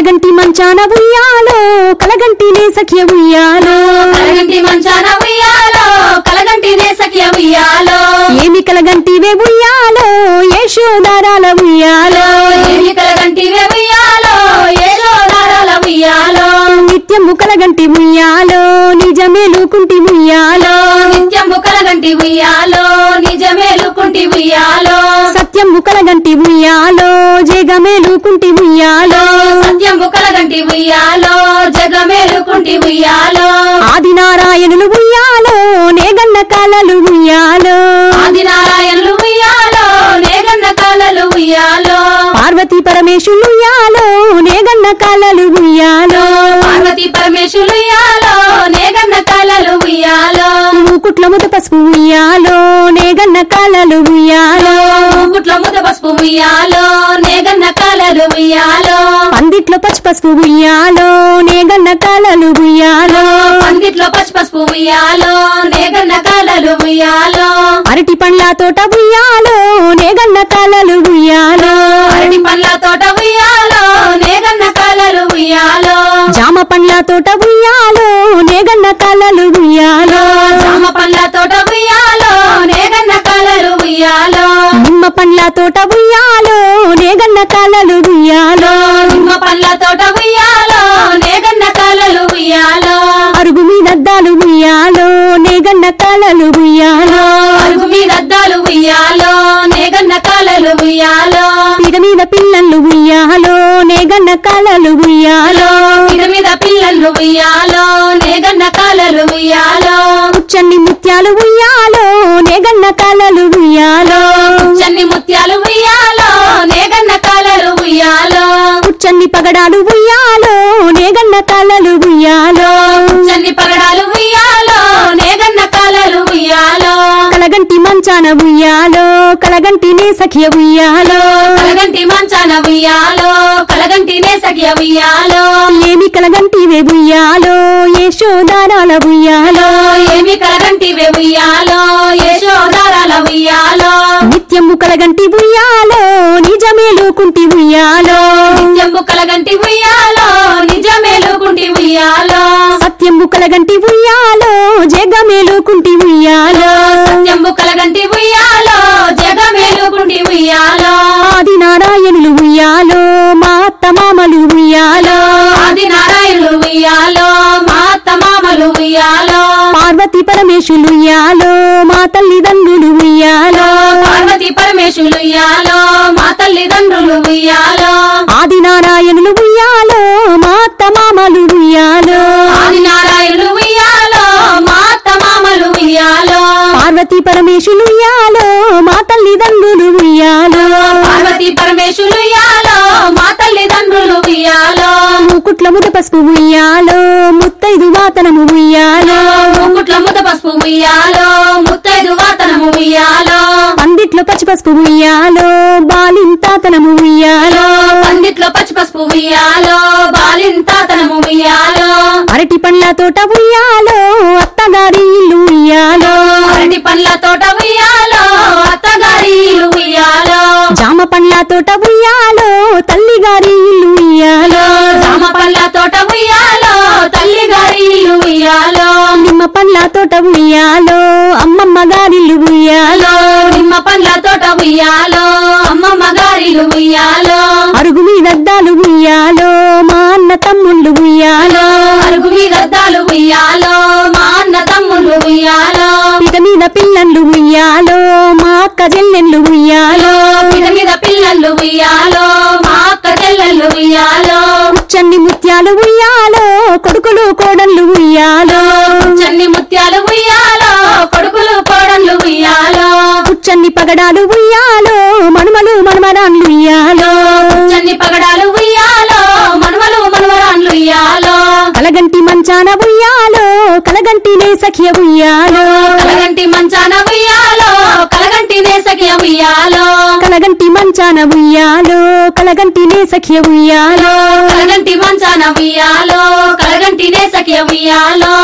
కలగంటి మంచాన ఉయ్యాలో కలగంటినే సఖ్య ఉయ్యాలో. కలగంటి మంచాన ఉయ్యాలో కలగంటినే సఖ్య ఉయ్యాలో. ఏమి కలగంటివే ఉయ్యాలో యశోదారాల ఉయ్యాలో. ఏమి కలగంటివే ఉయ్యాలో ఏషోదారాల ఉయ్యాలో. నిత్యము కలగంటి ఉయ్యాలో నిజమేలుకుంటి ఉయ్యాలో. నిత్యము కలగంటి ఉయ్యాలో నిజమేలుకుంటి ఉయ్యాలో. సత్యము కలగంటి ఉయ్యాలో జగమేలుకుంటి ఉయ్యాలో సత్యము కలగంటి ఉయ్యాలో జగమేలుకుంటి ఉయ్యాలో ఆదినారాయణులు ఉయ్యాలో నేగన్న కలలు ఉయ్యాలో ఆదినారాయణులు ఉయ్యాలో నేగన్న కాలలు ఉయ్యాలో పార్వతీ పరమేశులు ఉయ్యాలో నేగన్న కలలు ఉయ్యాలో పార్వతి పరమేశులు ఉయ్యాలో నేగన్న కాలలు ఉయ్యాలో మూకుట్ల ముద పసుపు ఉయ్యాలో నేగన్న కలలు ఉయ్యాలో ముద పసుపు ఉయ్యాలో నేగన్న కాలలు ఉయ్యాలో. పందిట్లో పచ్చి పసుపు ఉయ్యాలో నేగన్న కలలు ఉయ్యాలో. పందిట్లో పచ్చి పసుపు ఉయ్యాలో నేగన్న కాలలు ఉయ్యాలో. అరటి పండ్ల తోట ఉయ్యాలో నేగన్న కలలు ఉయ్యాలో. అరటి పండ్ల తోట ఉయ్యాలో నేగన్న కాలలు ఉయ్యాలో. జామ పండ్ల తోట ఉయ్యాలో నేగన్న కలలు ఉయ్యాలో. ఉయ్యాలో నేగన్న కాలలు ఉయ్యాలో. కుచ్చన్ని ముత్యాలు ఉయ్యాలో నేగన్న కలలు ఉయ్యాలో. చన్ని ముత్యాలు ఉయ్యాలో నేగన్న కాలలు ఉయ్యాలో. కుచ్చన్ని పగడాలు కలగంటి మంచాన ఉయ్యాలో కలగంటినే సఖియ ఉయ్యాలో. కలగంటి మంచాన ఉయ్యాలో కలగంటినే సఖ్య ఉయ్యాలో. ఏమి కలగంటివే ఉయ్యాలో యశోదారాల ఉయ్యాలో. ఏమి కలగంటివే ఉయ్యాలో యశోదారాల ఉయ్యాలో. నిత్యము కలగంటి ఉయ్యాలో నిజమేలుకుంటి ఉయ్యాలో. నిత్యంబు కలగంటి ఉయ్యాలో నిజమేలుకుంటి ఉయ్యాలో. సత్యము కలగంటి ఉయ్యాలో జగమేలుకుంటి ఉయ్యాలో. కలగంటి ఉయ్యాలో జగమేలుకుంటి ఉయ్యాలో. ఆది నారాయణులు ఉయ్యాలో మా అత్త మామలు ఉయ్యాలో. ఆది నారాయణులు ఉయ్యాలో మా తమామలు ఉయ్యాలో. పార్వతి పరమేశులు ఉయ్యాలో మా తల్లిదండ్రులు ఉయ్యాలో. పార్వతి పరమేశులు ఉయ్యాలో మా తల్లిదండ్రులు ఉయ్యాలో. ఆది నారాయణులు పరమేశులు ఉయ్యాలో మా తల్లిదండ్రులు ఉయ్యాలో పార్వతి పరమేశులు ఉయ్యాలో మా తల్లిదండ్రులు ఉయ్యాలో ముకుట్ల ముద పసుపు ఉయ్యాలో ముత్తైదు వాతనము ఉయ్యాలో ముకుట్ల ముద్ద పసుపు ఉయ్యాలో ముత్తైదు వాతనము ఉయ్యాలో పందిట్లో పచ్చి పసుపు ఉయ్యాలో బాలింతాతనము ఉయ్యాలో పందిట్లో పచ్చి పసుపు ఉయ్యాలో బాలింతాతనము ఉయ్యాలో అరటి పండ్ల తోట ఉయ్యాలో అరటి పండ్ల తోట ఉయ్యాలో అత్తగారి ఇల్లు ఉయ్యాలో. జామ పండ్ల తోట ఉయ్యాలో తల్లిగారి ఇల్లు ఉయ్యాలో. జామ పండ్ల తోట ఉయ్యాలో తల్లి గారి ఇల్లు ఉయ్యాలో. నిమ్మ పండ్ల తోట ఉయ్యాలో అమ్మమ్మ గారిల్లు ఉయ్యాలో. నిమ్మ పండ్ల తోట ఉయ్యాలో అమ్మమ్మ గారిలు ఉయ్యాలో. అరుగు మీద అద్దాలు ఉయ్యాలో మా అన్న తమ్ముళ్ళు ఉయ్యాలో. అరుగు మీద అద్దాలు ఉయ్యాలో. మీద పిల్లలు ఉయ్యాలో మా అక్క చెల్లెళ్ళు ఉయ్యాలో. మీద మీద పిల్లలు ఉయ్యాలో మా అక్క చెల్లెళ్ళు ఉయ్యాలో. చన్ని ముత్యాలు ఉయ్యాలో కొడుకులు కోడళ్ళు ఉయ్యాలో. చన్ని ముత్యాలు ఉయ్యాలో కొడుకులు కోడళ్ళు ఉయ్యాలో. కుచ్చన్ని పగడాలు ఉయ్యాలో మంచాన ఉయ్యాలో కలగంటినే సఖియ ఉయ్యాలో. కలగంటి మంచాన ఉయ్యాలో కలగంటినే సఖ్య ఉయ్యాలో. కలగంటి మంచాన ఉయ్యాలో కలగంటినే సఖియ ఉయ్యాలో. కలగంటి మంచాన ఉయ్యాలో కలగంటినే సఖ్య ఉయ్యాలో.